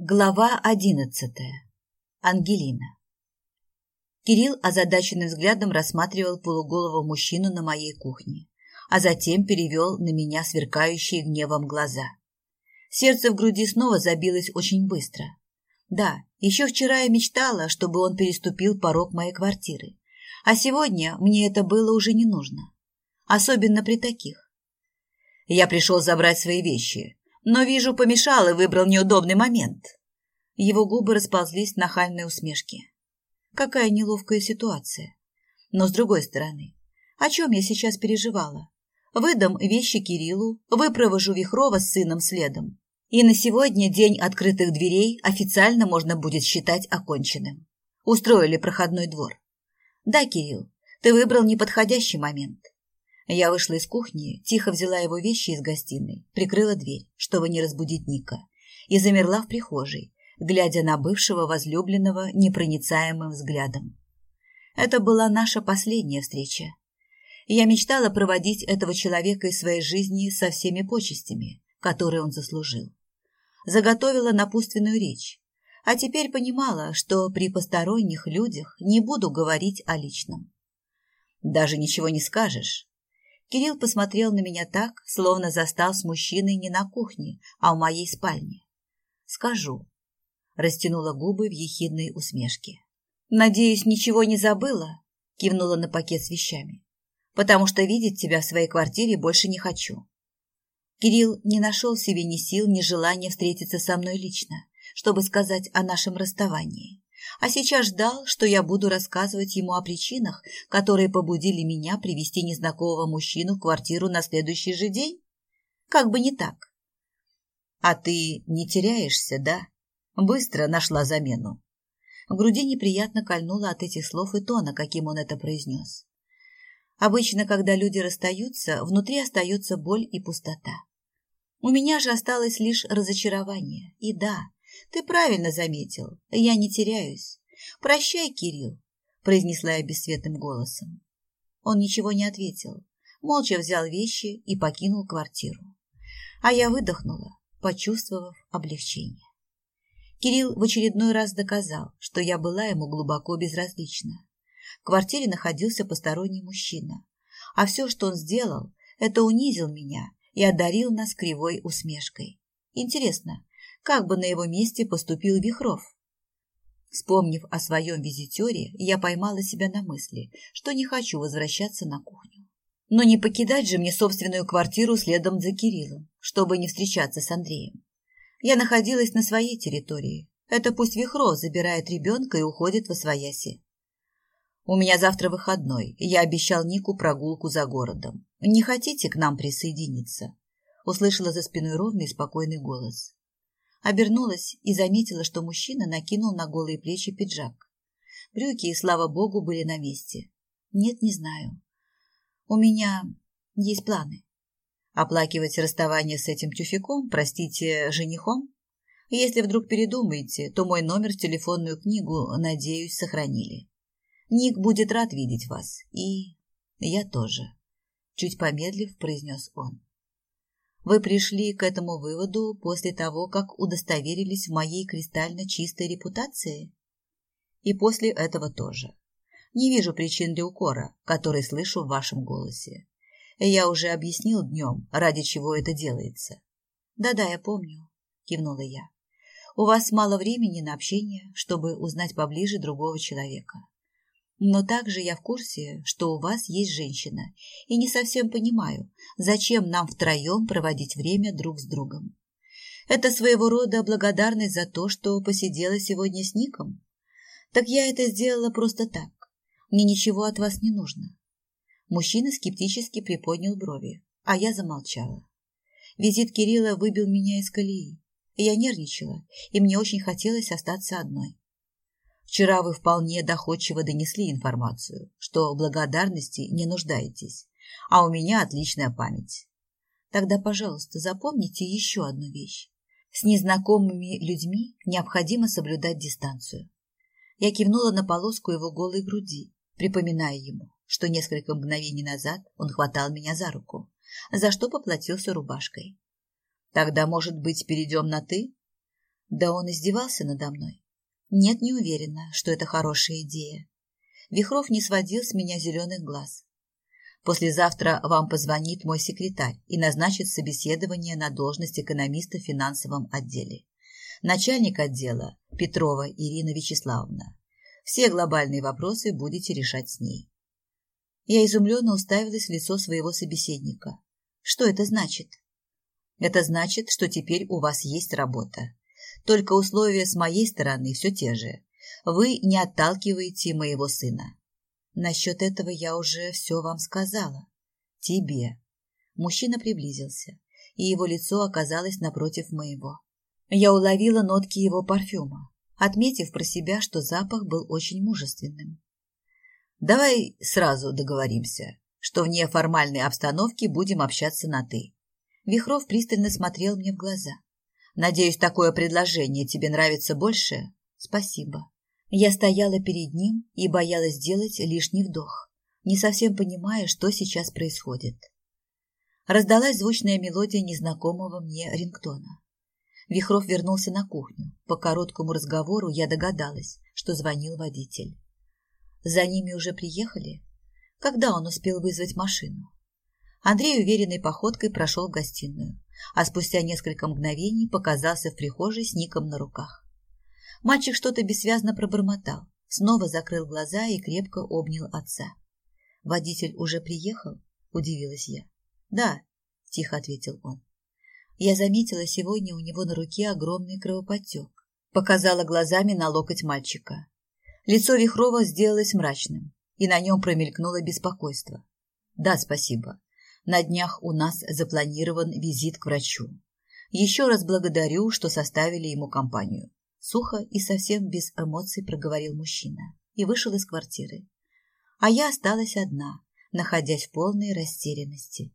Глава одиннадцатая. Ангелина. Кирилл озадаченным взглядом рассматривал полуголого мужчину на моей кухне, а затем перевел на меня сверкающие гневом глаза. Сердце в груди снова забилось очень быстро. Да, еще вчера я мечтала, чтобы он переступил порог моей квартиры, а сегодня мне это было уже не нужно, особенно при таких. Я пришел забрать свои вещи, но, вижу, помешал и выбрал неудобный момент. Его губы расползлись в нахальной усмешке. Какая неловкая ситуация. Но, с другой стороны, о чем я сейчас переживала? Выдам вещи Кириллу, выпровожу Вихрова с сыном следом. И на сегодня день открытых дверей официально можно будет считать оконченным. Устроили проходной двор. Да, Кирилл, ты выбрал неподходящий момент. Я вышла из кухни, тихо взяла его вещи из гостиной, прикрыла дверь, чтобы не разбудить Ника, и замерла в прихожей, глядя на бывшего возлюбленного непроницаемым взглядом. Это была наша последняя встреча. Я мечтала проводить этого человека из своей жизни со всеми почестями, которые он заслужил. Заготовила напутственную речь, а теперь понимала, что при посторонних людях не буду говорить о личном. Даже ничего не скажешь, Кирилл посмотрел на меня так, словно застал с мужчиной не на кухне, а в моей спальне. «Скажу», — растянула губы в ехидной усмешке. «Надеюсь, ничего не забыла?» — кивнула на пакет с вещами. «Потому что видеть тебя в своей квартире больше не хочу». Кирилл не нашел в себе ни сил, ни желания встретиться со мной лично, чтобы сказать о нашем расставании а сейчас ждал, что я буду рассказывать ему о причинах, которые побудили меня привести незнакомого мужчину в квартиру на следующий же день? Как бы не так. А ты не теряешься, да? Быстро нашла замену. В груди неприятно кольнуло от этих слов и тона, каким он это произнес. Обычно, когда люди расстаются, внутри остается боль и пустота. У меня же осталось лишь разочарование. И да, ты правильно заметил, я не теряюсь. Прощай, Кирилл, произнесла я бесцветным голосом. Он ничего не ответил, молча взял вещи и покинул квартиру. А я выдохнула, почувствовав облегчение. Кирилл в очередной раз доказал, что я была ему глубоко безразлична. В квартире находился посторонний мужчина, а все, что он сделал, это унизил меня и одарил нас кривой усмешкой. Интересно, как бы на его месте поступил Вихров. Вспомнив о своем визитере, я поймала себя на мысли, что не хочу возвращаться на кухню. Но не покидать же мне собственную квартиру следом за Кириллом, чтобы не встречаться с Андреем. Я находилась на своей территории. Это пусть Вихров забирает ребенка и уходит во свояси. У меня завтра выходной. Я обещал Нику прогулку за городом. Не хотите к нам присоединиться? Услышала за спиной ровный и спокойный голос. Обернулась и заметила, что мужчина накинул на голые плечи пиджак. Брюки, и слава богу, были на месте. Нет, не знаю. У меня есть планы. Оплакивать расставание с этим тюфяком, простите, женихом? Если вдруг передумаете, то мой номер в телефонную книгу, надеюсь, сохранили. Ник будет рад видеть вас. И я тоже. Чуть помедлив, произнес он. Вы пришли к этому выводу после того, как удостоверились в моей кристально чистой репутации? И после этого тоже. Не вижу причин для укора, который слышу в вашем голосе. Я уже объяснил днем, ради чего это делается. Да-да, я помню, кивнула я. У вас мало времени на общение, чтобы узнать поближе другого человека. Но также я в курсе, что у вас есть женщина, и не совсем понимаю, зачем нам втроем проводить время друг с другом. Это своего рода благодарность за то, что посидела сегодня с Ником? Так я это сделала просто так. Мне ничего от вас не нужно. Мужчина скептически приподнял брови, а я замолчала. Визит Кирилла выбил меня из колеи. Я нервничала, и мне очень хотелось остаться одной. Вчера вы вполне доходчиво донесли информацию, что благодарности не нуждаетесь, а у меня отличная память. Тогда, пожалуйста, запомните еще одну вещь. С незнакомыми людьми необходимо соблюдать дистанцию. Я кивнула на полоску его голой груди, припоминая ему, что несколько мгновений назад он хватал меня за руку, за что поплатился рубашкой. Тогда, может быть, перейдем на «ты»? Да он издевался надо мной. Нет, не уверена, что это хорошая идея. Вихров не сводил с меня зеленых глаз. Послезавтра вам позвонит мой секретарь и назначит собеседование на должность экономиста в финансовом отделе. Начальник отдела Петрова Ирина Вячеславовна. Все глобальные вопросы будете решать с ней. Я изумленно уставилась в лицо своего собеседника. Что это значит? Это значит, что теперь у вас есть работа. Только условия с моей стороны все те же. Вы не отталкиваете моего сына. Насчет этого я уже все вам сказала. Тебе. Мужчина приблизился, и его лицо оказалось напротив моего. Я уловила нотки его парфюма, отметив про себя, что запах был очень мужественным. Давай сразу договоримся, что в неформальной обстановке будем общаться на «ты». Вихров пристально смотрел мне в глаза. Надеюсь, такое предложение тебе нравится больше? Спасибо. Я стояла перед ним и боялась сделать лишний вдох, не совсем понимая, что сейчас происходит. Раздалась звучная мелодия незнакомого мне рингтона. Вихров вернулся на кухню. По короткому разговору я догадалась, что звонил водитель. За ними уже приехали? Когда он успел вызвать машину? Андрей уверенной походкой прошел в гостиную, а спустя несколько мгновений показался в прихожей с Ником на руках. Мальчик что-то бессвязно пробормотал, снова закрыл глаза и крепко обнял отца. «Водитель уже приехал?» – удивилась я. «Да», – тихо ответил он. Я заметила сегодня у него на руке огромный кровоподтек. Показала глазами на локоть мальчика. Лицо Вихрова сделалось мрачным, и на нем промелькнуло беспокойство. «Да, спасибо. На днях у нас запланирован визит к врачу. Еще раз благодарю, что составили ему компанию. Сухо и совсем без эмоций проговорил мужчина и вышел из квартиры. А я осталась одна, находясь в полной растерянности.